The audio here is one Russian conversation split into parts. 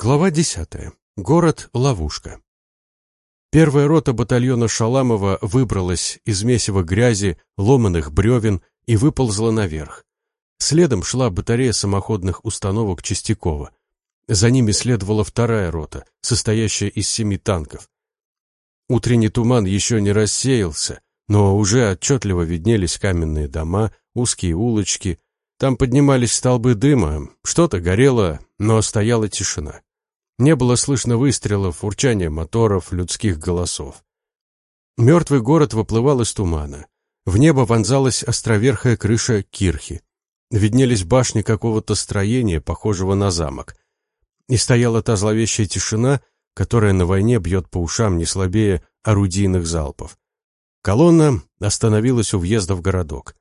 Глава 10. Город Ловушка. Первая рота батальона Шаламова выбралась из месива грязи, ломаных бревен и выползла наверх. Следом шла батарея самоходных установок Чистякова. За ними следовала вторая рота, состоящая из семи танков. Утренний туман еще не рассеялся, но уже отчетливо виднелись каменные дома, узкие улочки, там поднимались столбы дыма, что-то горело, но стояла тишина. Не было слышно выстрелов, урчания моторов, людских голосов. Мертвый город выплывал из тумана. В небо вонзалась островерхая крыша кирхи. Виднелись башни какого-то строения, похожего на замок. И стояла та зловещая тишина, которая на войне бьет по ушам не слабее орудийных залпов. Колонна остановилась у въезда в городок.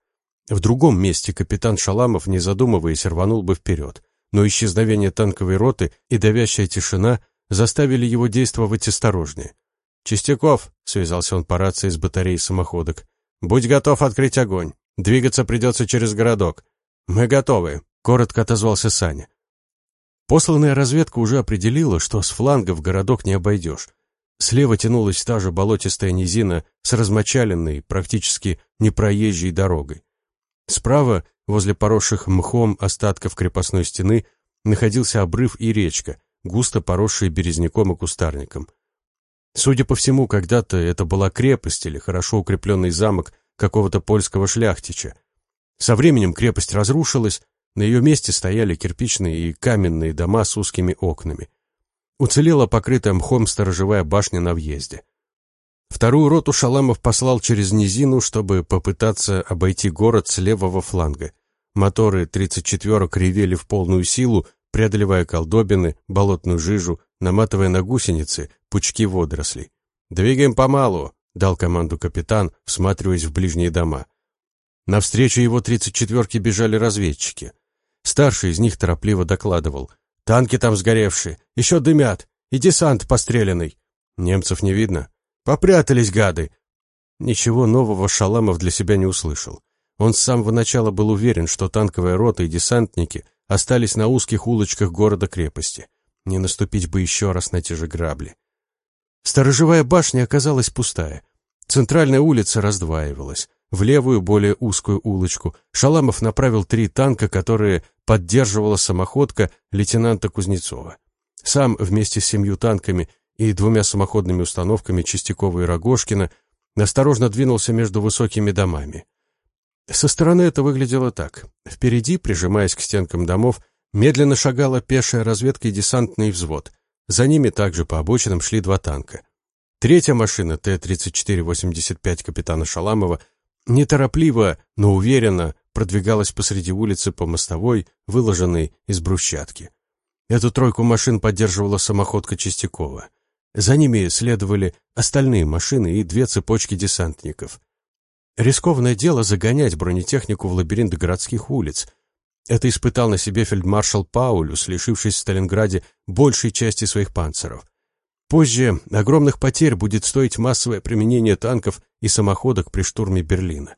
В другом месте капитан Шаламов, не задумываясь, рванул бы вперед, но исчезновение танковой роты и давящая тишина заставили его действовать осторожнее. «Чистяков», — связался он по рации с батареей самоходок, — «будь готов открыть огонь. Двигаться придется через городок». «Мы готовы», — коротко отозвался Саня. Посланная разведка уже определила, что с фланга в городок не обойдешь. Слева тянулась та же болотистая низина с размочаленной, практически непроезжей дорогой. Справа, возле поросших мхом остатков крепостной стены, находился обрыв и речка, густо поросшие березняком и кустарником. Судя по всему, когда-то это была крепость или хорошо укрепленный замок какого-то польского шляхтича. Со временем крепость разрушилась, на ее месте стояли кирпичные и каменные дома с узкими окнами. Уцелела покрытая мхом сторожевая башня на въезде. Вторую роту Шаламов послал через низину, чтобы попытаться обойти город с левого фланга. Моторы 34-ок ревели в полную силу, преодолевая колдобины, болотную жижу, наматывая на гусеницы пучки водорослей. «Двигаем помалу», — дал команду капитан, всматриваясь в ближние дома. Навстречу его 34-ки бежали разведчики. Старший из них торопливо докладывал. «Танки там сгоревшие, еще дымят, и десант постреленный». «Немцев не видно?» Попрятались гады. Ничего нового Шаламов для себя не услышал. Он с самого начала был уверен, что танковая рота и десантники остались на узких улочках города-крепости. Не наступить бы еще раз на те же грабли. Сторожевая башня оказалась пустая. Центральная улица раздваивалась. В левую, более узкую улочку Шаламов направил три танка, которые поддерживала самоходка лейтенанта Кузнецова. Сам вместе с семью танками и двумя самоходными установками Чистякова и Рогожкина осторожно двинулся между высокими домами. Со стороны это выглядело так. Впереди, прижимаясь к стенкам домов, медленно шагала пешая разведка и десантный взвод. За ними также по обочинам шли два танка. Третья машина Т-34-85 капитана Шаламова неторопливо, но уверенно продвигалась посреди улицы по мостовой, выложенной из брусчатки. Эту тройку машин поддерживала самоходка Чистякова. За ними следовали остальные машины и две цепочки десантников. Рискованное дело загонять бронетехнику в лабиринт городских улиц. Это испытал на себе фельдмаршал Паулюс, лишившись в Сталинграде большей части своих панцеров. Позже огромных потерь будет стоить массовое применение танков и самоходок при штурме Берлина.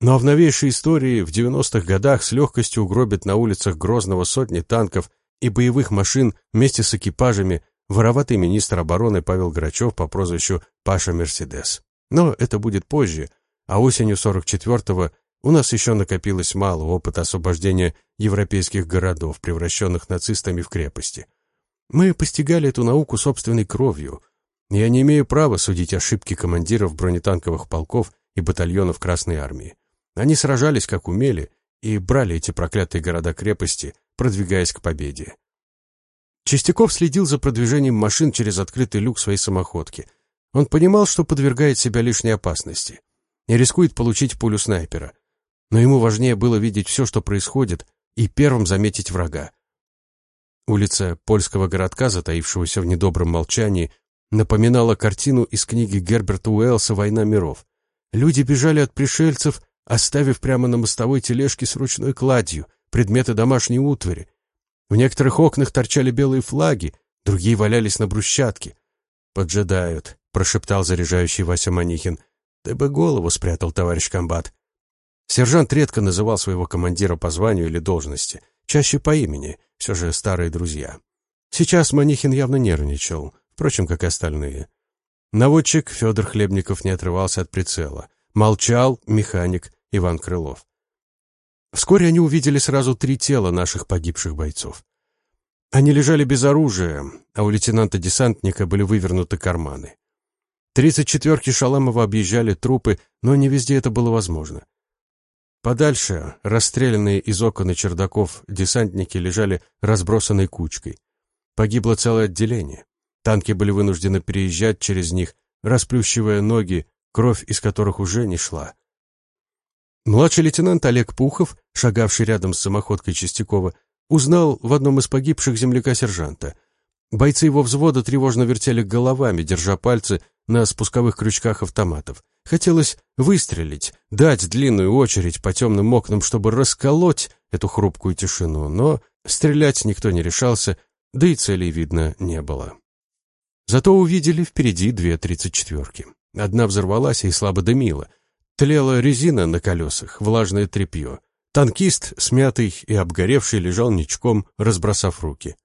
Но в новейшей истории в 90-х годах с легкостью угробят на улицах Грозного сотни танков и боевых машин вместе с экипажами вороватый министр обороны Павел Грачев по прозвищу Паша Мерседес. Но это будет позже, а осенью 44-го у нас еще накопилось мало опыта освобождения европейских городов, превращенных нацистами в крепости. Мы постигали эту науку собственной кровью. Я не имею права судить ошибки командиров бронетанковых полков и батальонов Красной Армии. Они сражались как умели и брали эти проклятые города-крепости, продвигаясь к победе. Чистяков следил за продвижением машин через открытый люк своей самоходки. Он понимал, что подвергает себя лишней опасности. Не рискует получить пулю снайпера. Но ему важнее было видеть все, что происходит, и первым заметить врага. Улица польского городка, затаившегося в недобром молчании, напоминала картину из книги Герберта Уэллса «Война миров». Люди бежали от пришельцев, оставив прямо на мостовой тележки с ручной кладью, предметы домашней утвари, в некоторых окнах торчали белые флаги, другие валялись на брусчатке. «Поджидают», — прошептал заряжающий Вася Манихин. «Ты бы голову спрятал, товарищ комбат». Сержант редко называл своего командира по званию или должности, чаще по имени, все же старые друзья. Сейчас Манихин явно нервничал, впрочем, как и остальные. Наводчик Федор Хлебников не отрывался от прицела. Молчал механик Иван Крылов. Вскоре они увидели сразу три тела наших погибших бойцов. Они лежали без оружия, а у лейтенанта-десантника были вывернуты карманы. Тридцать четверки Шаламова объезжали трупы, но не везде это было возможно. Подальше, расстрелянные из окон и чердаков, десантники лежали разбросанной кучкой. Погибло целое отделение. Танки были вынуждены переезжать через них, расплющивая ноги, кровь из которых уже не шла. Младший лейтенант Олег Пухов, шагавший рядом с самоходкой Чистякова, узнал в одном из погибших земляка-сержанта. Бойцы его взвода тревожно вертели головами, держа пальцы на спусковых крючках автоматов. Хотелось выстрелить, дать длинную очередь по темным окнам, чтобы расколоть эту хрупкую тишину, но стрелять никто не решался, да и целей видно не было. Зато увидели впереди две тридцать четверки. Одна взорвалась и слабо дымила. Тлела резина на колесах, влажное тряпье. Танкист, смятый и обгоревший, лежал ничком, разбросав руки.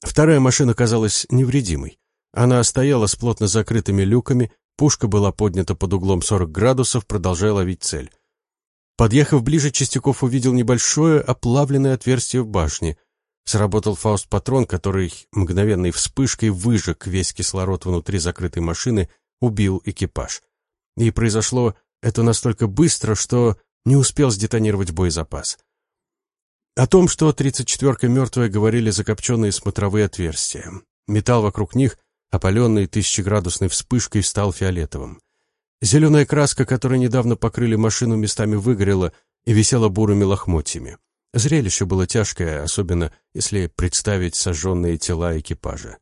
Вторая машина казалась невредимой. Она стояла с плотно закрытыми люками, пушка была поднята под углом 40 градусов, продолжая ловить цель. Подъехав ближе, Чистяков увидел небольшое оплавленное отверстие в башне. Сработал фауст-патрон, который мгновенной вспышкой выжег весь кислород внутри закрытой машины, убил экипаж. И произошло это настолько быстро, что не успел сдетонировать боезапас. О том, что 34-ка мертвая, говорили закопченные смотровые отверстия. Металл вокруг них, опаленный тысячеградусной вспышкой, стал фиолетовым. Зеленая краска, которой недавно покрыли машину, местами выгорела и висела бурыми лохмотьями. Зрелище было тяжкое, особенно если представить сожженные тела экипажа.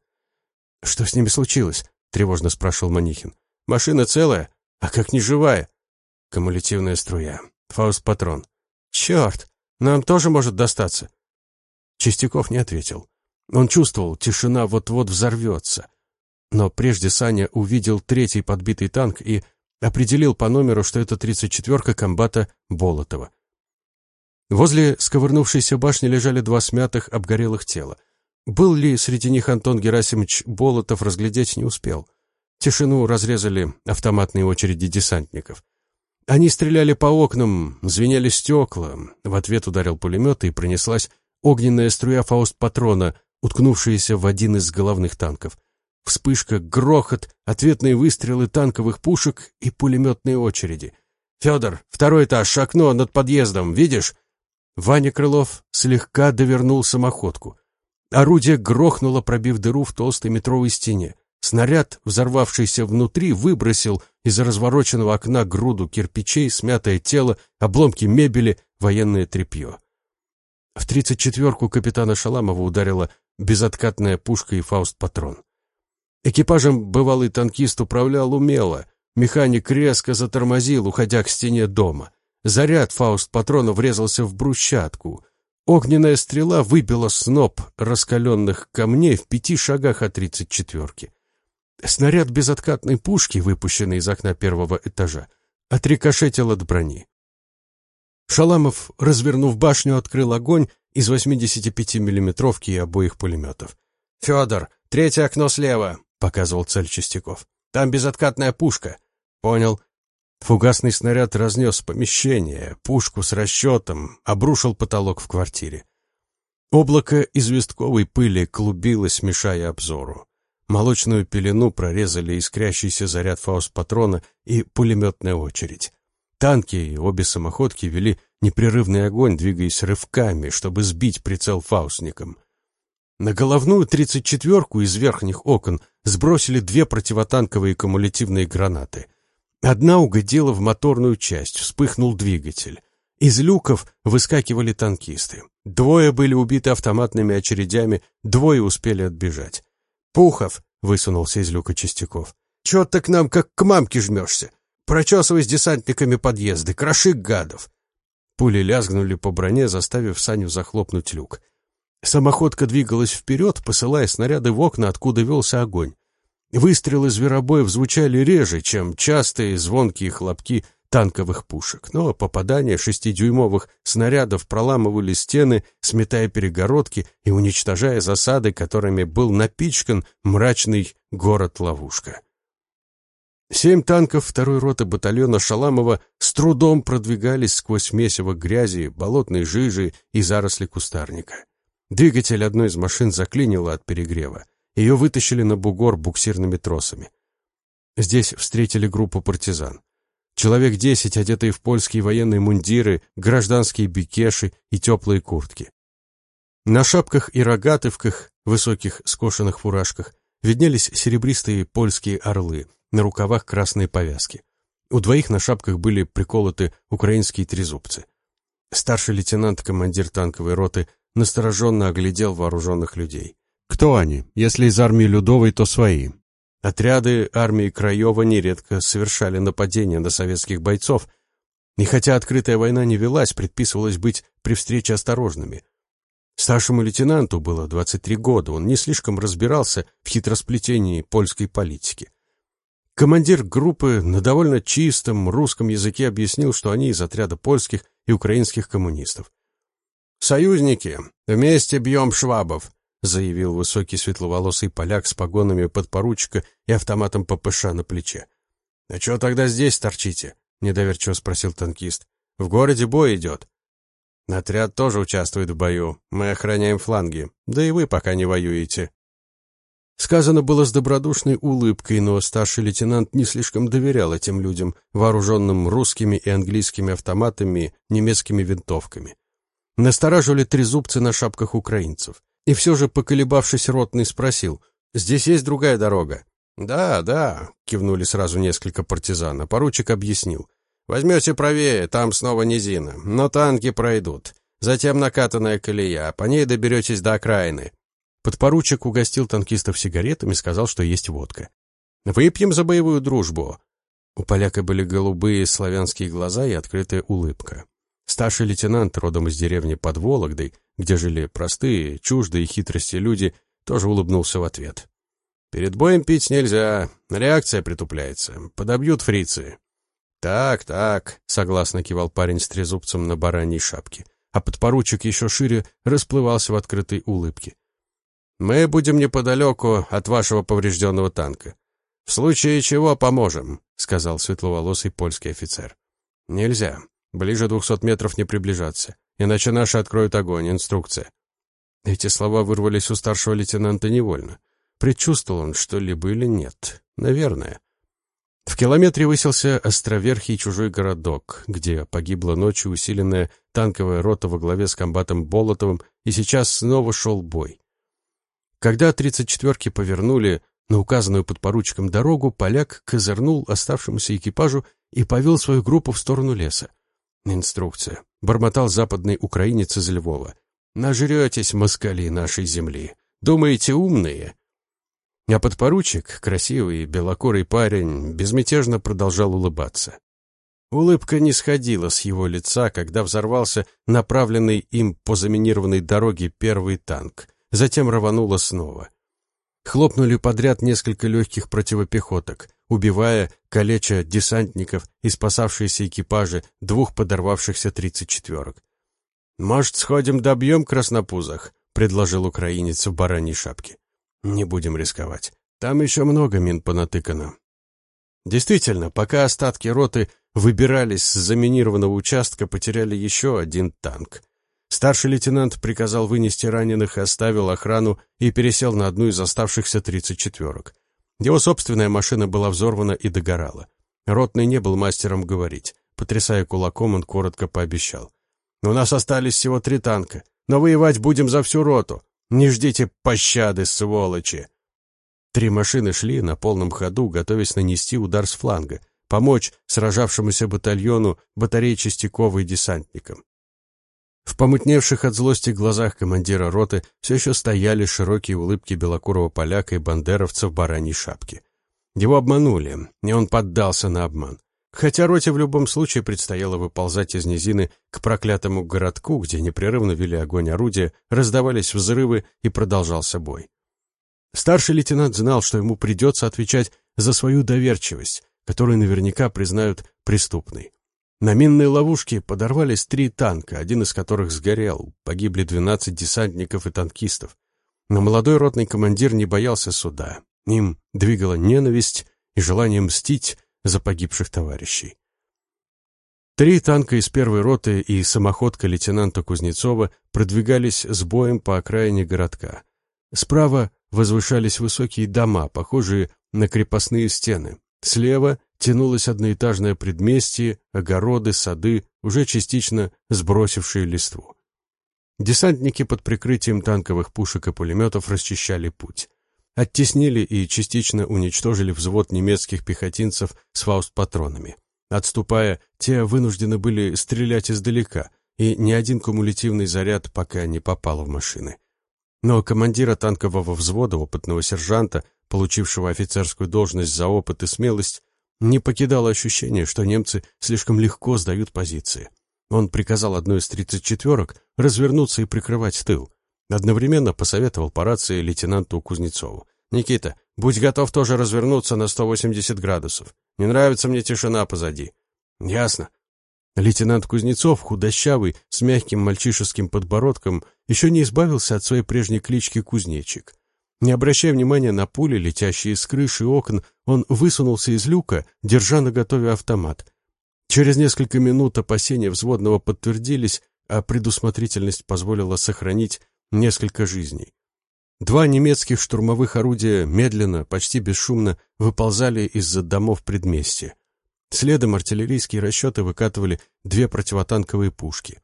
«Что с ними случилось?» — тревожно спрашивал Манихин. «Машина целая? А как не живая?» «Кумулятивная струя. Фауст-патрон. Черт! Нам тоже может достаться?» Чистяков не ответил. Он чувствовал, тишина вот-вот взорвется. Но прежде Саня увидел третий подбитый танк и определил по номеру, что это 34-ка комбата Болотова. Возле сковырнувшейся башни лежали два смятых, обгорелых тела. Был ли среди них Антон Герасимович Болотов, разглядеть не успел. Тишину разрезали автоматные очереди десантников. Они стреляли по окнам, звенели стекла. В ответ ударил пулемет, и пронеслась огненная струя фауст-патрона, уткнувшаяся в один из головных танков. Вспышка, грохот, ответные выстрелы танковых пушек и пулеметные очереди. «Федор, второй этаж, окно над подъездом, видишь?» Ваня Крылов слегка довернул самоходку. Орудие грохнуло, пробив дыру в толстой метровой стене. Снаряд, взорвавшийся внутри, выбросил из развороченного окна груду кирпичей, смятое тело, обломки мебели, военное тряпье. В тридцать четверку капитана Шаламова ударила безоткатная пушка и фауст-патрон. Экипажем бывалый танкист управлял умело. Механик резко затормозил, уходя к стене дома. Заряд фауст-патрона врезался в брусчатку. Огненная стрела выбила сноп раскаленных камней в пяти шагах от тридцать четверки. Снаряд безоткатной пушки, выпущенный из окна первого этажа, отрикошетил от брони. Шаламов, развернув башню, открыл огонь из 85-миллиметровки и обоих пулеметов. «Федор, третье окно слева!» — показывал цель Чистяков. «Там безоткатная пушка». «Понял». Фугасный снаряд разнес помещение, пушку с расчетом, обрушил потолок в квартире. Облако известковой пыли клубилось, мешая обзору. Молочную пелену прорезали искрящийся заряд фауст-патрона и пулеметная очередь. Танки и обе самоходки вели непрерывный огонь, двигаясь рывками, чтобы сбить прицел фаустникам. На головную тридцать четверку из верхних окон сбросили две противотанковые кумулятивные гранаты. Одна угодила в моторную часть, вспыхнул двигатель. Из люков выскакивали танкисты. Двое были убиты автоматными очередями, двое успели отбежать. «Пухов!» — высунулся из люка Чистяков. «Чего ты к нам как к мамке жмешься? Прочесывай с десантниками подъезды, кроши гадов!» Пули лязгнули по броне, заставив Саню захлопнуть люк. Самоходка двигалась вперед, посылая снаряды в окна, откуда велся огонь. Выстрелы зверобоев звучали реже, чем частые звонкие хлопки танковых пушек, но попадания шестидюймовых снарядов проламывали стены, сметая перегородки и уничтожая засады, которыми был напичкан мрачный город-ловушка. Семь танков второй роты батальона Шаламова с трудом продвигались сквозь месиво грязи, болотной жижи и заросли кустарника. Двигатель одной из машин заклинило от перегрева. Ее вытащили на бугор буксирными тросами. Здесь встретили группу партизан. Человек десять, одетые в польские военные мундиры, гражданские бикеши и теплые куртки. На шапках и рогатывках, высоких скошенных фуражках, виднелись серебристые польские орлы, на рукавах красные повязки. У двоих на шапках были приколоты украинские трезубцы. Старший лейтенант, командир танковой роты, настороженно оглядел вооруженных людей. Кто они? Если из армии Людовой, то свои. Отряды армии Краева нередко совершали нападения на советских бойцов, и хотя открытая война не велась, предписывалось быть при встрече осторожными. Старшему лейтенанту было 23 года, он не слишком разбирался в хитросплетении польской политики. Командир группы на довольно чистом русском языке объяснил, что они из отряда польских и украинских коммунистов. «Союзники, вместе бьем швабов», заявил высокий светловолосый поляк с погонами подпоручика и автоматом ППШ на плече. «А что тогда здесь торчите?» — недоверчиво спросил танкист. «В городе бой идет». «Отряд тоже участвует в бою. Мы охраняем фланги. Да и вы пока не воюете». Сказано было с добродушной улыбкой, но старший лейтенант не слишком доверял этим людям, вооруженным русскими и английскими автоматами, немецкими винтовками. Настораживали трезубцы на шапках украинцев. И все же, поколебавшись, ротный спросил, «Здесь есть другая дорога?» «Да, да», — кивнули сразу несколько партизан, а поручик объяснил. «Возьмете правее, там снова низина, но танки пройдут. Затем накатанная колея, по ней доберетесь до окраины. Подпоручик угостил танкистов сигаретами и сказал, что есть водка. «Выпьем за боевую дружбу!» У поляка были голубые славянские глаза и открытая улыбка. Старший лейтенант, родом из деревни под Вологдой, где жили простые, чуждые хитрости люди, тоже улыбнулся в ответ. «Перед боем пить нельзя, реакция притупляется, подобьют фрицы». «Так, так», — согласно кивал парень с трезубцем на бараньей шапке, а подпоручик еще шире расплывался в открытой улыбке. Мы будем неподалеку от вашего поврежденного танка. В случае чего поможем, сказал светловолосый польский офицер. Нельзя. Ближе двухсот метров не приближаться, иначе наши откроют огонь. Инструкция. Эти слова вырвались у старшего лейтенанта невольно. Предчувствовал он что-либо или нет? Наверное. В километре высился островерхий чужой городок, где погибла ночью усиленная танковая рота во главе с комбатом Болотовым, и сейчас снова шел бой. Когда тридцать четверки повернули на указанную подпоручиком дорогу, поляк козырнул оставшемуся экипажу и повел свою группу в сторону леса. Инструкция. Бормотал западный украинец из Львова. «Нажретесь, москали нашей земли. Думаете, умные?» А подпоручик, красивый белокорый парень, безмятежно продолжал улыбаться. Улыбка не сходила с его лица, когда взорвался направленный им по заминированной дороге первый танк затем рвануло снова. Хлопнули подряд несколько легких противопехоток, убивая, калеча десантников и спасавшиеся экипажи двух подорвавшихся тридцать четверок. «Может, сходим добьем краснопузах?» — предложил украинец в бараньей шапке. «Не будем рисковать. Там еще много мин понатыкано». Действительно, пока остатки роты выбирались с заминированного участка, потеряли еще один танк. Старший лейтенант приказал вынести раненых, оставил охрану и пересел на одну из оставшихся тридцать четверок. Его собственная машина была взорвана и догорала. Ротный не был мастером говорить. Потрясая кулаком, он коротко пообещал. «У нас остались всего три танка, но воевать будем за всю роту. Не ждите пощады, сволочи!» Три машины шли на полном ходу, готовясь нанести удар с фланга, помочь сражавшемуся батальону батарей Чистякова и десантникам. В помутневших от злости глазах командира роты все еще стояли широкие улыбки белокурого поляка и бандеровца в бараньей шапке. Его обманули, и он поддался на обман. Хотя роте в любом случае предстояло выползать из низины к проклятому городку, где непрерывно вели огонь орудия, раздавались взрывы и продолжался бой. Старший лейтенант знал, что ему придется отвечать за свою доверчивость, которую наверняка признают преступной. На минной ловушке подорвались три танка, один из которых сгорел. Погибли 12 десантников и танкистов. Но молодой ротный командир не боялся суда. Им двигала ненависть и желание мстить за погибших товарищей. Три танка из первой роты и самоходка лейтенанта Кузнецова продвигались с боем по окраине городка. Справа возвышались высокие дома, похожие на крепостные стены. Слева тянулось одноэтажное предместье, огороды, сады, уже частично сбросившие листву. Десантники под прикрытием танковых пушек и пулеметов расчищали путь. Оттеснили и частично уничтожили взвод немецких пехотинцев с фаустпатронами. Отступая, те вынуждены были стрелять издалека, и ни один кумулятивный заряд пока не попал в машины. Но командира танкового взвода, опытного сержанта, получившего офицерскую должность за опыт и смелость, не покидало ощущение, что немцы слишком легко сдают позиции. Он приказал одной из тридцать четверок развернуться и прикрывать тыл. Одновременно посоветовал по рации лейтенанту Кузнецову. «Никита, будь готов тоже развернуться на 180 градусов. Не нравится мне тишина позади». «Ясно». Лейтенант Кузнецов, худощавый, с мягким мальчишеским подбородком, еще не избавился от своей прежней клички Кузнечик. Не обращая внимания на пули, летящие с крыши окон, он высунулся из люка, держа наготове автомат. Через несколько минут опасения взводного подтвердились, а предусмотрительность позволила сохранить несколько жизней. Два немецких штурмовых орудия медленно, почти бесшумно выползали из-за домов предместья. Следом артиллерийские расчеты выкатывали две противотанковые пушки.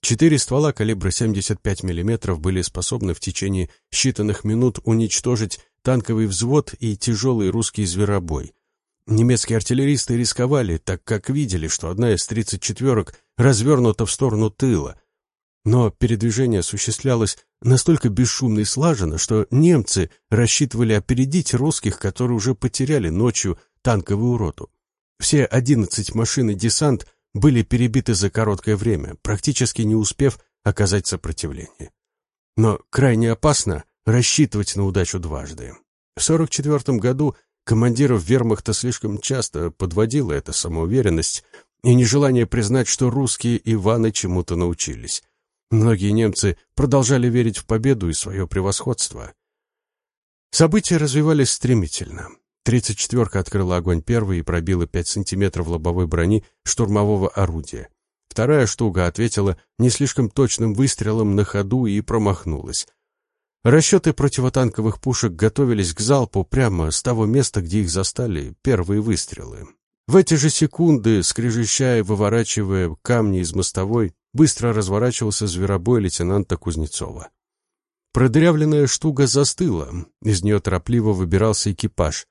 Четыре ствола калибра 75 мм были способны в течение считанных минут уничтожить танковый взвод и тяжелый русский зверобой. Немецкие артиллеристы рисковали, так как видели, что одна из 34-ок развернута в сторону тыла. Но передвижение осуществлялось настолько бесшумно и слаженно, что немцы рассчитывали опередить русских, которые уже потеряли ночью танковую роту. Все 11 машин и десант – были перебиты за короткое время, практически не успев оказать сопротивление. Но крайне опасно рассчитывать на удачу дважды. В 1944 году командиров вермахта слишком часто подводила эта самоуверенность и нежелание признать, что русские Иваны чему-то научились. Многие немцы продолжали верить в победу и свое превосходство. События развивались стремительно. Тридцать четверка открыла огонь первой и пробила пять сантиметров лобовой брони штурмового орудия. Вторая штука ответила не слишком точным выстрелом на ходу и промахнулась. Расчеты противотанковых пушек готовились к залпу прямо с того места, где их застали первые выстрелы. В эти же секунды, скрежещая и выворачивая камни из мостовой, быстро разворачивался зверобой лейтенанта Кузнецова. Продырявленная штука застыла, из нее торопливо выбирался экипаж.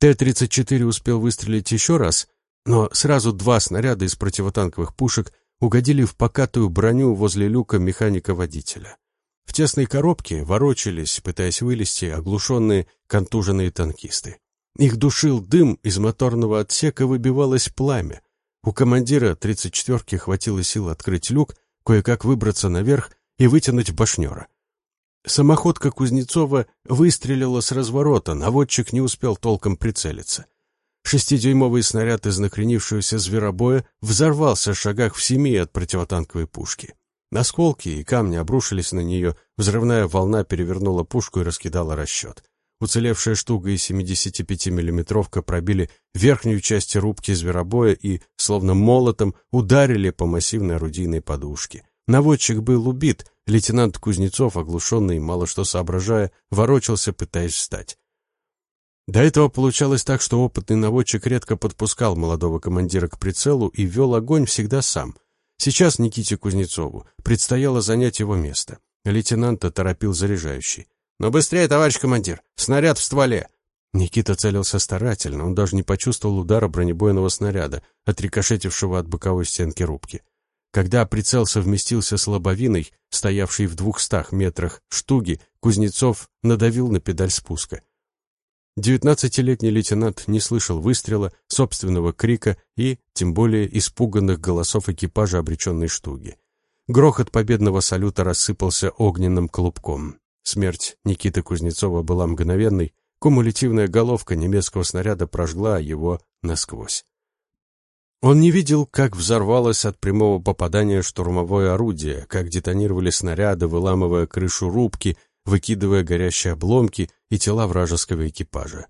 Т-34 успел выстрелить еще раз, но сразу два снаряда из противотанковых пушек угодили в покатую броню возле люка механика-водителя. В тесной коробке ворочались, пытаясь вылезти, оглушенные, контуженные танкисты. Их душил дым, из моторного отсека выбивалось пламя. У командира 34-ки хватило сил открыть люк, кое-как выбраться наверх и вытянуть башнера. Самоходка Кузнецова выстрелила с разворота, наводчик не успел толком прицелиться. Шестидюймовый снаряд из накренившегося зверобоя взорвался в шагах в семи от противотанковой пушки. Осколки и камни обрушились на нее, взрывная волна перевернула пушку и раскидала расчет. Уцелевшая штука и 75-миллиметровка пробили верхнюю часть рубки зверобоя и, словно молотом, ударили по массивной орудийной подушке. Наводчик был убит, лейтенант Кузнецов, оглушенный, мало что соображая, ворочался, пытаясь встать. До этого получалось так, что опытный наводчик редко подпускал молодого командира к прицелу и вел огонь всегда сам. Сейчас Никите Кузнецову предстояло занять его место. Лейтенанта торопил заряжающий. «Но быстрее, товарищ командир! Снаряд в стволе!» Никита целился старательно, он даже не почувствовал удара бронебойного снаряда, отрикошетившего от боковой стенки рубки. Когда прицел совместился с лобовиной, стоявшей в двухстах метрах штуги, Кузнецов надавил на педаль спуска. Девятнадцатилетний лейтенант не слышал выстрела, собственного крика и, тем более, испуганных голосов экипажа обреченной штуги. Грохот победного салюта рассыпался огненным клубком. Смерть Никиты Кузнецова была мгновенной, кумулятивная головка немецкого снаряда прожгла его насквозь. Он не видел, как взорвалось от прямого попадания штурмовое орудие, как детонировали снаряды, выламывая крышу рубки, выкидывая горящие обломки и тела вражеского экипажа.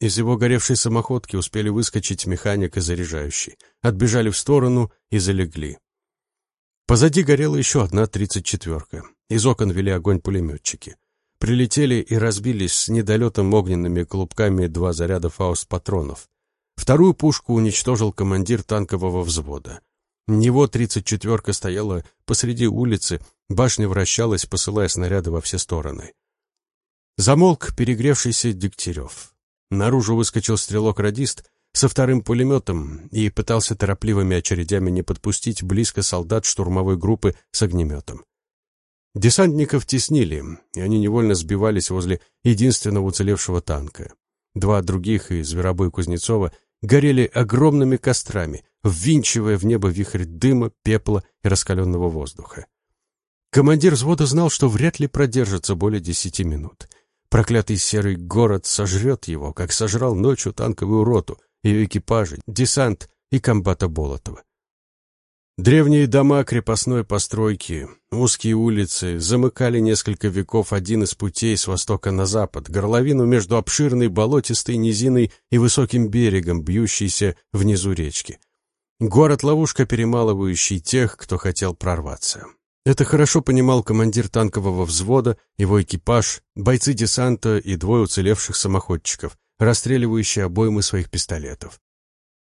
Из его горевшей самоходки успели выскочить механик и заряжающий, отбежали в сторону и залегли. Позади горела еще одна тридцать четверка. Из окон вели огонь пулеметчики. Прилетели и разбились с недолетом огненными клубками два заряда фауст-патронов. Вторую пушку уничтожил командир танкового взвода. Него тридцать четверка стояла посреди улицы, башня вращалась, посылая снаряды во все стороны. Замолк перегревшийся Дегтярев. Наружу выскочил стрелок-радист со вторым пулеметом и пытался торопливыми очередями не подпустить близко солдат штурмовой группы с огнеметом. Десантников теснили, и они невольно сбивались возле единственного уцелевшего танка. Два других и Зверобой Кузнецова горели огромными кострами, ввинчивая в небо вихрь дыма, пепла и раскаленного воздуха. Командир взвода знал, что вряд ли продержится более десяти минут. Проклятый серый город сожрет его, как сожрал ночью танковую роту, ее экипажи, десант и комбата Болотова. Древние дома крепостной постройки, узкие улицы замыкали несколько веков один из путей с востока на запад, горловину между обширной болотистой низиной и высоким берегом, бьющейся внизу речки. Город-ловушка, перемалывающий тех, кто хотел прорваться. Это хорошо понимал командир танкового взвода, его экипаж, бойцы десанта и двое уцелевших самоходчиков, расстреливающие обоймы своих пистолетов.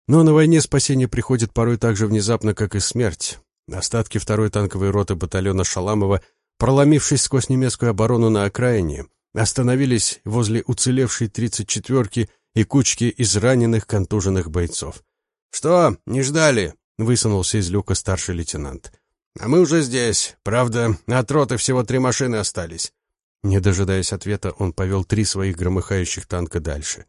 Но на войне спасение приходит порой так же внезапно, как и смерть. Остатки второй танковой роты батальона Шаламова, проломившись сквозь немецкую оборону на окраине, остановились возле уцелевшей 34-ки и кучки израненных контуженных бойцов. «Что, не ждали?» — высунулся из люка старший лейтенант. «А мы уже здесь. Правда, от роты всего три машины остались». Не дожидаясь ответа, он повел три своих громыхающих танка дальше.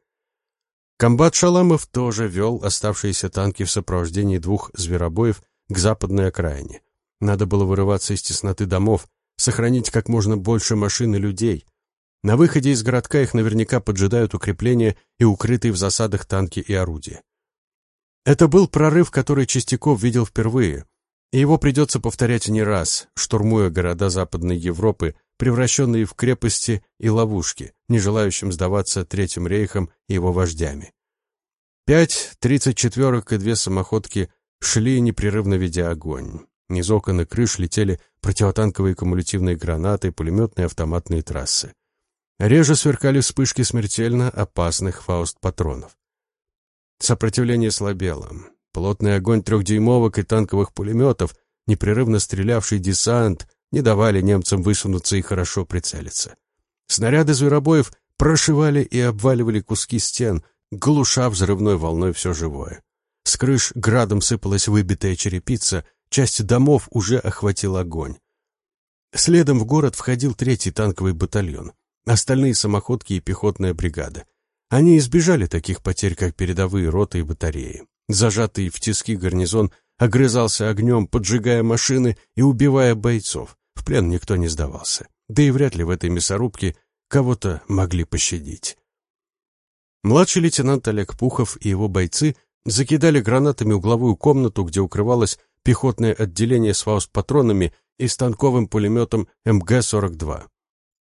Комбат Шаламов тоже вел оставшиеся танки в сопровождении двух зверобоев к западной окраине. Надо было вырываться из тесноты домов, сохранить как можно больше машин и людей. На выходе из городка их наверняка поджидают укрепления и укрытые в засадах танки и орудия. Это был прорыв, который Чистяков видел впервые, и его придется повторять не раз, штурмуя города Западной Европы, превращенные в крепости и ловушки, не желающим сдаваться Третьим рейхом и его вождями. Пять, тридцать четверок и две самоходки шли, непрерывно ведя огонь. Из окон и крыш летели противотанковые кумулятивные гранаты, пулеметные автоматные трассы. Реже сверкали вспышки смертельно опасных фауст-патронов. Сопротивление слабело. Плотный огонь трехдюймовок и танковых пулеметов, непрерывно стрелявший десант, не давали немцам высунуться и хорошо прицелиться. Снаряды зверобоев прошивали и обваливали куски стен, глуша взрывной волной все живое. С крыш градом сыпалась выбитая черепица, часть домов уже охватил огонь. Следом в город входил третий танковый батальон, остальные самоходки и пехотная бригада. Они избежали таких потерь, как передовые роты и батареи. Зажатый в тиски гарнизон огрызался огнем, поджигая машины и убивая бойцов. В плен никто не сдавался. Да и вряд ли в этой мясорубке кого-то могли пощадить. Младший лейтенант Олег Пухов и его бойцы закидали гранатами угловую комнату, где укрывалось пехотное отделение с фауст-патронами и станковым пулеметом МГ-42.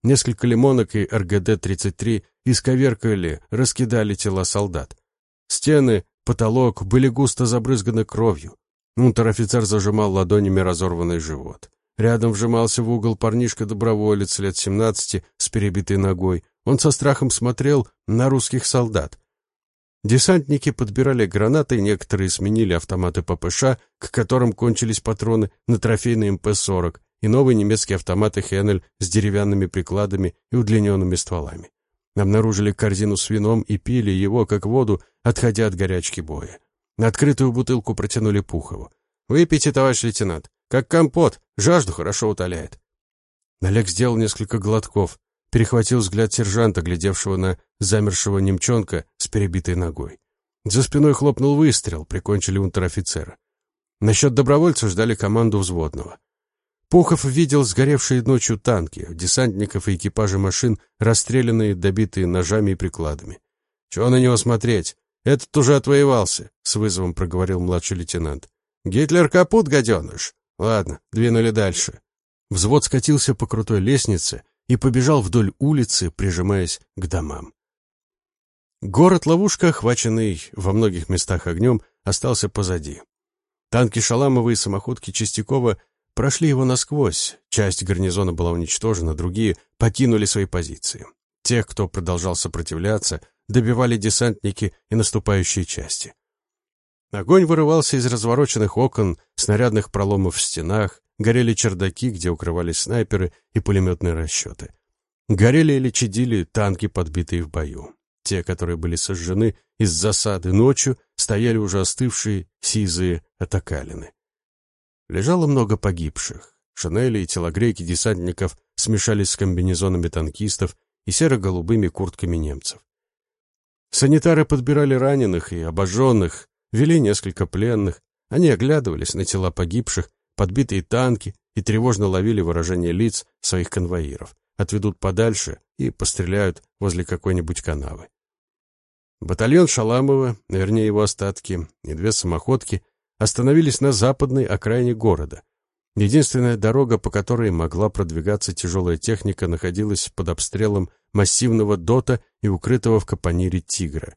Несколько лимонок и РГД-33 исковеркали, раскидали тела солдат. Стены, потолок были густо забрызганы кровью. Унтер-офицер зажимал ладонями разорванный живот. Рядом вжимался в угол парнишка-доброволец лет семнадцати с перебитой ногой. Он со страхом смотрел на русских солдат. Десантники подбирали гранаты, некоторые сменили автоматы ППШ, к которым кончились патроны, на трофейные МП-40 и новые немецкие автоматы Хеннель с деревянными прикладами и удлиненными стволами. Обнаружили корзину с вином и пили его, как воду, отходя от горячки боя. Открытую бутылку протянули Пухову. «Выпейте, товарищ лейтенант. Как компот, жажду хорошо утоляет. Олег сделал несколько глотков, перехватил взгляд сержанта, глядевшего на замершего немчонка с перебитой ногой. За спиной хлопнул выстрел, прикончили унтер-офицера. Насчет добровольцев ждали команду взводного. Пухов видел сгоревшие ночью танки, десантников и экипажи машин, расстрелянные, добитые ножами и прикладами. Чего на него смотреть? «Этот уже отвоевался», — с вызовом проговорил младший лейтенант. «Гитлер капут, гаденыш! Ладно, двинули дальше». Взвод скатился по крутой лестнице и побежал вдоль улицы, прижимаясь к домам. Город-ловушка, охваченный во многих местах огнем, остался позади. Танки Шаламова и самоходки Чистякова прошли его насквозь, часть гарнизона была уничтожена, другие покинули свои позиции. Тех, кто продолжал сопротивляться, добивали десантники и наступающие части. Огонь вырывался из развороченных окон, снарядных проломов в стенах, горели чердаки, где укрывались снайперы и пулеметные расчеты. Горели или чадили танки, подбитые в бою. Те, которые были сожжены из засады ночью, стояли уже остывшие, сизые атакалины. Лежало много погибших. Шинели и телогрейки десантников смешались с комбинезонами танкистов и серо-голубыми куртками немцев. Санитары подбирали раненых и обожженных, вели несколько пленных. Они оглядывались на тела погибших, подбитые танки и тревожно ловили выражение лиц своих конвоиров, отведут подальше и постреляют возле какой-нибудь канавы. Батальон Шаламова, вернее его остатки, и две самоходки остановились на западной окраине города. Единственная дорога, по которой могла продвигаться тяжелая техника, находилась под обстрелом массивного дота и укрытого в капонире тигра.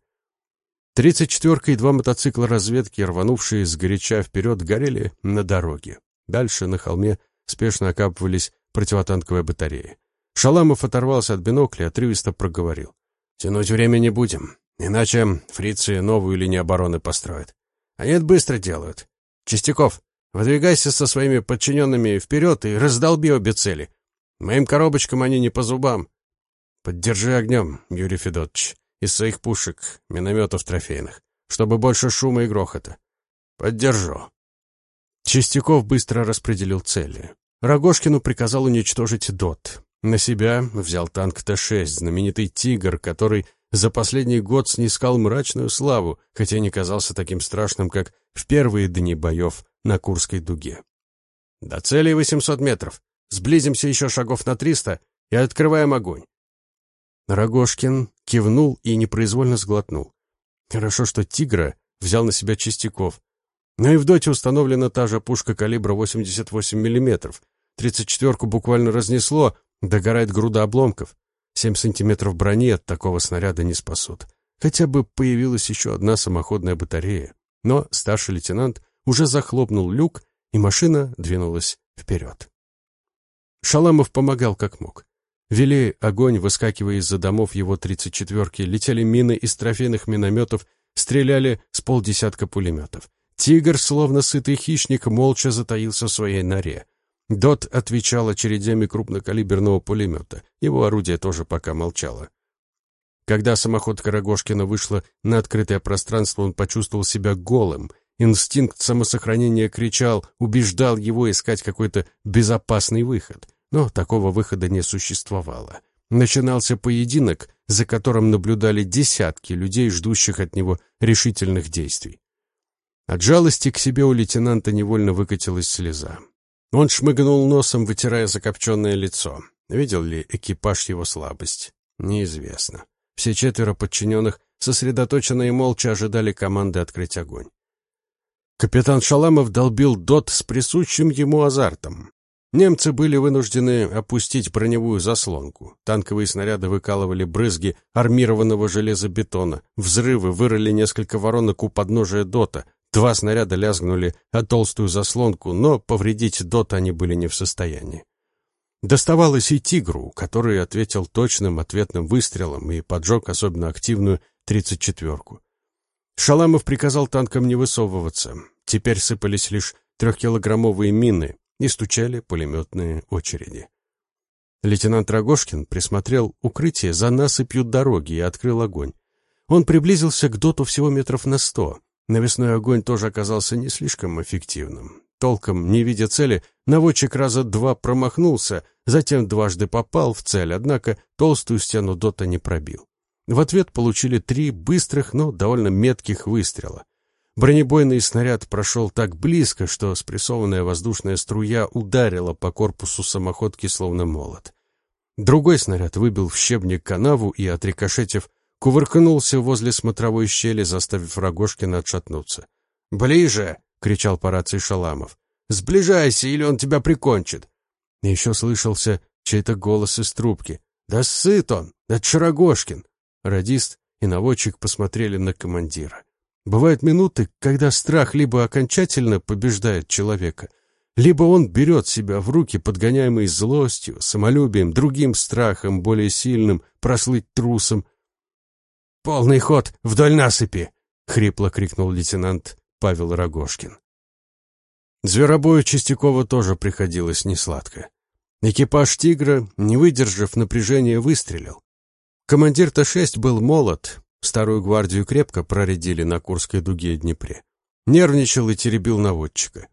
Тридцать четверка и два мотоцикла разведки, рванувшие с горяча вперед, горели на дороге. Дальше на холме спешно окапывались противотанковые батареи. Шаламов оторвался от бинокля и отрывисто проговорил. «Тянуть время не будем, иначе фрицы новую линию обороны построят. Они это быстро делают. Чистяков, выдвигайся со своими подчиненными вперед и раздолби обе цели. Моим коробочкам они не по зубам. Поддержи огнем, Юрий Федотович, из своих пушек, минометов трофейных, чтобы больше шума и грохота. Поддержу. Чистяков быстро распределил цели. Рогошкину приказал уничтожить ДОТ. На себя взял танк Т-6, знаменитый «Тигр», который за последний год снискал мрачную славу, хотя не казался таким страшным, как в первые дни боев на Курской дуге. До цели 800 метров. Сблизимся еще шагов на 300 и открываем огонь. Рогошкин кивнул и непроизвольно сглотнул. Хорошо, что «Тигра» взял на себя Чистяков. Но и в доте установлена та же пушка калибра 88 мм. 34-ку буквально разнесло, догорает груда обломков. Семь сантиметров брони от такого снаряда не спасут. Хотя бы появилась еще одна самоходная батарея. Но старший лейтенант уже захлопнул люк, и машина двинулась вперед. Шаламов помогал как мог. Вели огонь, выскакивая из-за домов его тридцать четверки, летели мины из трофейных минометов, стреляли с полдесятка пулеметов. Тигр, словно сытый хищник, молча затаился в своей норе. Дот отвечал очередями крупнокалиберного пулемета. Его орудие тоже пока молчало. Когда самоходка Рогошкина вышла на открытое пространство, он почувствовал себя голым. Инстинкт самосохранения кричал, убеждал его искать какой-то безопасный выход — но такого выхода не существовало. Начинался поединок, за которым наблюдали десятки людей, ждущих от него решительных действий. От жалости к себе у лейтенанта невольно выкатилась слеза. Он шмыгнул носом, вытирая закопченное лицо. Видел ли экипаж его слабость? Неизвестно. Все четверо подчиненных сосредоточенно и молча ожидали команды открыть огонь. Капитан Шаламов долбил дот с присущим ему азартом. Немцы были вынуждены опустить броневую заслонку. Танковые снаряды выкалывали брызги армированного железобетона. Взрывы вырыли несколько воронок у подножия дота. Два снаряда лязгнули о толстую заслонку, но повредить дот они были не в состоянии. Доставалось и «Тигру», который ответил точным ответным выстрелом и поджег особенно активную тридцать четверку. Шаламов приказал танкам не высовываться. Теперь сыпались лишь трехкилограммовые мины, и стучали пулеметные очереди. Лейтенант Рогошкин присмотрел укрытие за насыпью дороги и открыл огонь. Он приблизился к доту всего метров на сто. Навесной огонь тоже оказался не слишком эффективным. Толком, не видя цели, наводчик раза два промахнулся, затем дважды попал в цель, однако толстую стену дота не пробил. В ответ получили три быстрых, но довольно метких выстрела. Бронебойный снаряд прошел так близко, что спрессованная воздушная струя ударила по корпусу самоходки словно молот. Другой снаряд выбил в щебник канаву и, отрикошетив, кувыркнулся возле смотровой щели, заставив Рогожкина отшатнуться. «Ближе!» — кричал по рации Шаламов. «Сближайся, или он тебя прикончит!» Еще слышался чей-то голос из трубки. «Да сыт он! Это Шарогошкин!» Радист и наводчик посмотрели на командира. Бывают минуты, когда страх либо окончательно побеждает человека, либо он берет себя в руки, подгоняемый злостью, самолюбием, другим страхом, более сильным, прослыть трусом. «Полный ход вдоль насыпи!» — хрипло крикнул лейтенант Павел Рогошкин. Зверобою Чистякова тоже приходилось несладко. Экипаж «Тигра», не выдержав напряжения, выстрелил. Командир Т-6 был молод, старую гвардию крепко проредили на Курской дуге Днепре. Нервничал и теребил наводчика.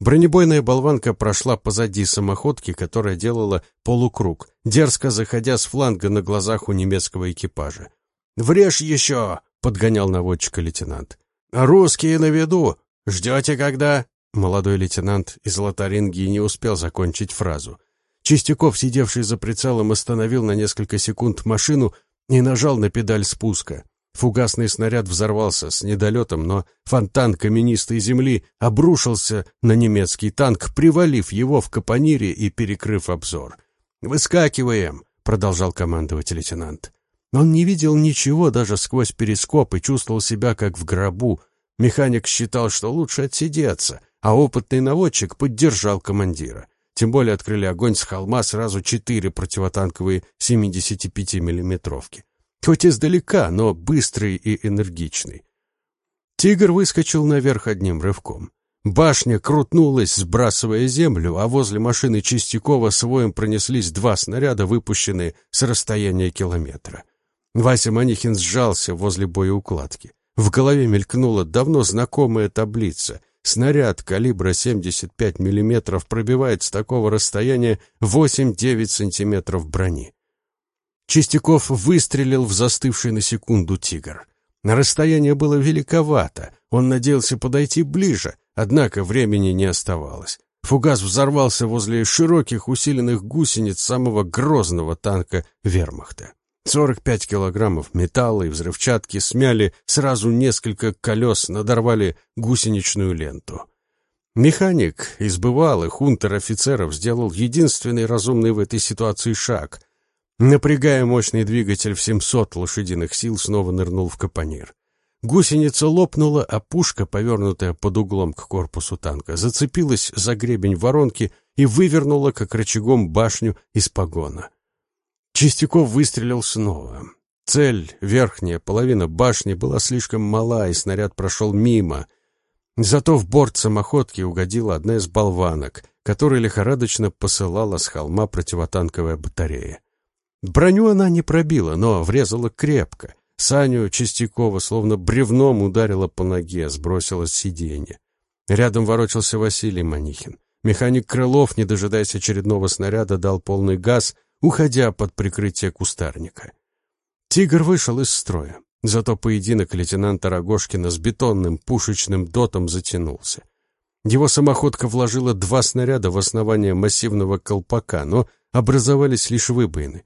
Бронебойная болванка прошла позади самоходки, которая делала полукруг, дерзко заходя с фланга на глазах у немецкого экипажа. «Врежь еще!» — подгонял наводчика лейтенант. «Русские на виду! Ждете когда?» Молодой лейтенант из Лотарингии не успел закончить фразу. Чистяков, сидевший за прицелом, остановил на несколько секунд машину и нажал на педаль спуска. Фугасный снаряд взорвался с недолетом, но фонтан каменистой земли обрушился на немецкий танк, привалив его в капонире и перекрыв обзор. «Выскакиваем!» — продолжал командовать лейтенант. Он не видел ничего даже сквозь перископ и чувствовал себя как в гробу. Механик считал, что лучше отсидеться, а опытный наводчик поддержал командира. Тем более открыли огонь с холма сразу четыре противотанковые 75-миллиметровки. Хоть издалека, но быстрый и энергичный. Тигр выскочил наверх одним рывком. Башня крутнулась, сбрасывая землю, а возле машины Чистякова своим пронеслись два снаряда, выпущенные с расстояния километра. Вася Манихин сжался возле боеукладки. В голове мелькнула давно знакомая таблица. Снаряд калибра 75 мм пробивает с такого расстояния 8-9 сантиметров брони. Чистяков выстрелил в застывший на секунду тигр. Расстояние было великовато, он надеялся подойти ближе, однако времени не оставалось. Фугас взорвался возле широких усиленных гусениц самого грозного танка вермахта. 45 килограммов металла и взрывчатки смяли сразу несколько колес, надорвали гусеничную ленту. Механик из бывалых унтер-офицеров сделал единственный разумный в этой ситуации шаг — Напрягая мощный двигатель в 700 лошадиных сил, снова нырнул в капонир. Гусеница лопнула, а пушка, повернутая под углом к корпусу танка, зацепилась за гребень воронки и вывернула, как рычагом, башню из погона. Чистяков выстрелил снова. Цель, верхняя половина башни, была слишком мала, и снаряд прошел мимо. Зато в борт самоходки угодила одна из болванок, которая лихорадочно посылала с холма противотанковая батарея. Броню она не пробила, но врезала крепко. Саню Чистякова словно бревном ударила по ноге, сбросила с сиденья. Рядом ворочался Василий Манихин. Механик Крылов, не дожидаясь очередного снаряда, дал полный газ, уходя под прикрытие кустарника. «Тигр» вышел из строя. Зато поединок лейтенанта Рогошкина с бетонным пушечным дотом затянулся. Его самоходка вложила два снаряда в основание массивного колпака, но образовались лишь выбоины.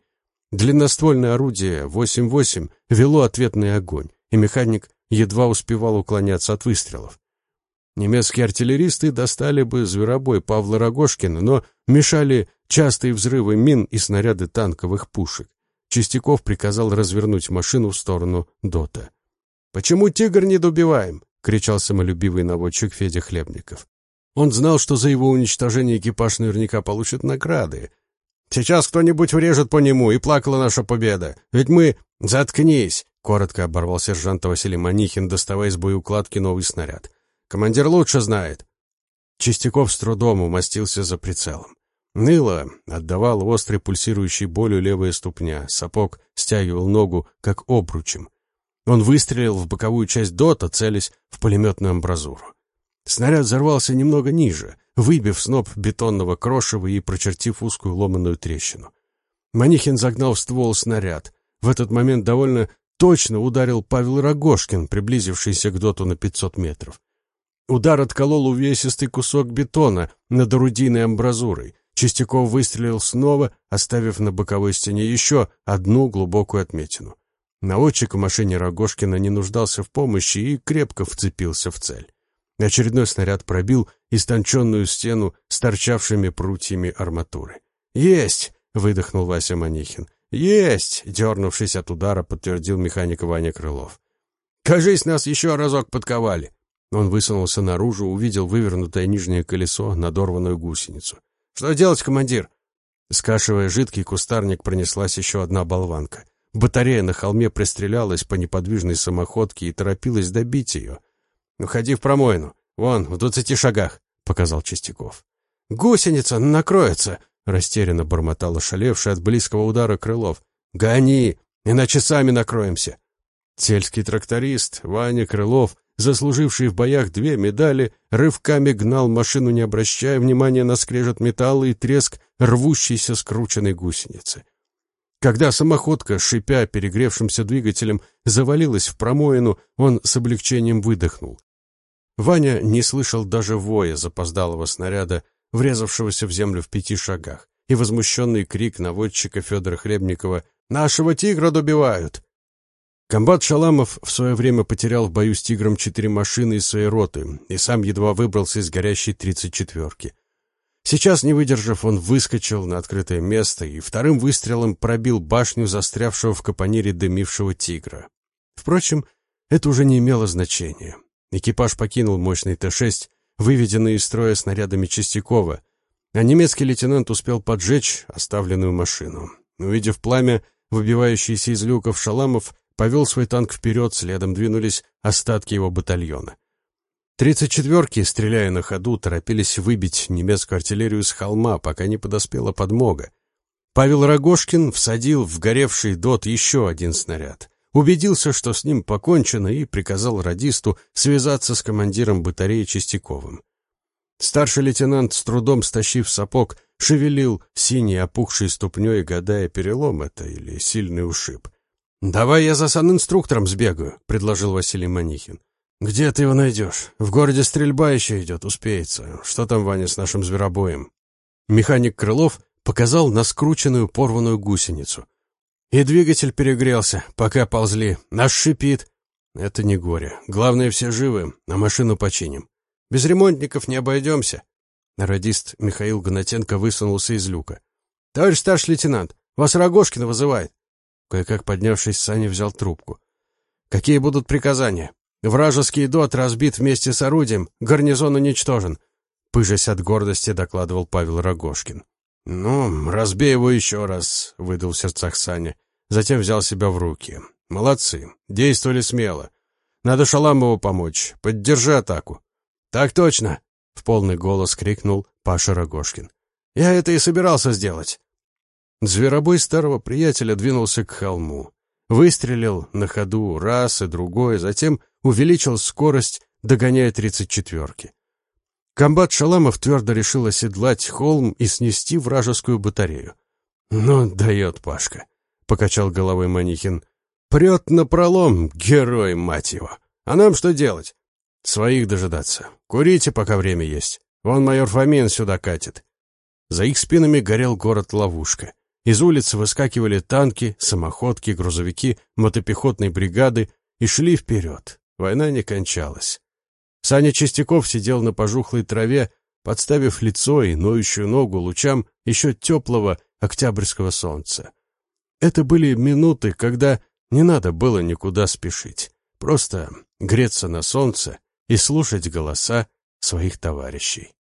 Длинноствольное орудие 8-8 вело ответный огонь, и механик едва успевал уклоняться от выстрелов. Немецкие артиллеристы достали бы зверобой Павла Рогошкина, но мешали частые взрывы мин и снаряды танковых пушек. Чистяков приказал развернуть машину в сторону Дота. «Почему «Тигр» не добиваем?» — кричал самолюбивый наводчик Федя Хлебников. Он знал, что за его уничтожение экипаж наверняка получит награды, Сейчас кто-нибудь врежет по нему, и плакала наша победа. Ведь мы... Заткнись!» — коротко оборвал сержант Василий Манихин, доставая из боеукладки новый снаряд. «Командир лучше знает». Чистяков с трудом умостился за прицелом. Ныло, отдавал острой пульсирующей болью левая ступня, сапог стягивал ногу, как обручем. Он выстрелил в боковую часть дота, целясь в пулеметную амбразуру. Снаряд взорвался немного ниже, выбив сноп бетонного крошева и прочертив узкую ломаную трещину. Манихин загнал в ствол снаряд. В этот момент довольно точно ударил Павел Рогошкин, приблизившийся к доту на 500 метров. Удар отколол увесистый кусок бетона над орудийной амбразурой. Чистяков выстрелил снова, оставив на боковой стене еще одну глубокую отметину. Наводчик в машине Рогошкина не нуждался в помощи и крепко вцепился в цель. Очередной снаряд пробил истонченную стену с торчавшими прутьями арматуры. «Есть!» — выдохнул Вася Манихин. «Есть!» — дернувшись от удара, подтвердил механик Ваня Крылов. «Кажись, нас еще разок подковали!» Он высунулся наружу, увидел вывернутое нижнее колесо, надорванную гусеницу. «Что делать, командир?» Скашивая жидкий кустарник, пронеслась еще одна болванка. Батарея на холме пристрелялась по неподвижной самоходке и торопилась добить ее. «Уходи в промоину. Вон, в двадцати шагах», — показал Чистяков. «Гусеница накроется», — растерянно бормотал ошалевший от близкого удара Крылов. «Гони, иначе сами накроемся». Сельский тракторист Ваня Крылов, заслуживший в боях две медали, рывками гнал машину, не обращая внимания на скрежет металла и треск рвущейся скрученной гусеницы. Когда самоходка, шипя перегревшимся двигателем, завалилась в промоину, он с облегчением выдохнул. Ваня не слышал даже воя запоздалого снаряда, врезавшегося в землю в пяти шагах, и возмущенный крик наводчика Федора Хлебникова «Нашего тигра добивают!». Комбат Шаламов в свое время потерял в бою с тигром четыре машины из своей роты и сам едва выбрался из горящей тридцать четверки. Сейчас, не выдержав, он выскочил на открытое место и вторым выстрелом пробил башню застрявшего в капонире дымившего тигра. Впрочем, это уже не имело значения. Экипаж покинул мощный Т-6, выведенный из строя снарядами Чистякова, а немецкий лейтенант успел поджечь оставленную машину. Увидев пламя, выбивающееся из люков шаламов, повел свой танк вперед, следом двинулись остатки его батальона. Тридцать четверки, стреляя на ходу, торопились выбить немецкую артиллерию с холма, пока не подоспела подмога. Павел Рогошкин всадил в горевший дот еще один снаряд убедился, что с ним покончено, и приказал радисту связаться с командиром батареи Чистяковым. Старший лейтенант, с трудом стащив сапог, шевелил синей опухшей ступней, гадая, перелом это или сильный ушиб. «Давай я за санинструктором сбегаю», — предложил Василий Манихин. «Где ты его найдешь? В городе стрельба еще идет, успеется. Что там, Ваня, с нашим зверобоем?» Механик Крылов показал на скрученную порванную гусеницу. И двигатель перегрелся, пока ползли. Наш шипит. Это не горе. Главное, все живы, а машину починим. Без ремонтников не обойдемся. Радист Михаил Гнатенко высунулся из люка. «Товарищ старший лейтенант, вас Рогошкина вызывает». Кое-как поднявшись, Саня взял трубку. «Какие будут приказания? Вражеский дот разбит вместе с орудием, гарнизон уничтожен», пыжась от гордости, докладывал Павел Рогошкин. «Ну, разбей его еще раз», — выдал в сердцах Саня. Затем взял себя в руки. «Молодцы, действовали смело. Надо Шаламову помочь, поддержи атаку». «Так точно», — в полный голос крикнул Паша Рогошкин. «Я это и собирался сделать». Зверобой старого приятеля двинулся к холму. Выстрелил на ходу раз и другой, затем увеличил скорость, догоняя тридцать четверки. Комбат Шаламов твердо решил оседлать холм и снести вражескую батарею. «Ну, дает Пашка», — покачал головой Манихин. «Прет напролом, герой, мать его! А нам что делать?» «Своих дожидаться. Курите, пока время есть. Вон майор Фомин сюда катит». За их спинами горел город-ловушка. Из улиц выскакивали танки, самоходки, грузовики, мотопехотные бригады и шли вперед. Война не кончалась. Саня Чистяков сидел на пожухлой траве, подставив лицо и ноющую ногу лучам еще теплого октябрьского солнца. Это были минуты, когда не надо было никуда спешить, просто греться на солнце и слушать голоса своих товарищей.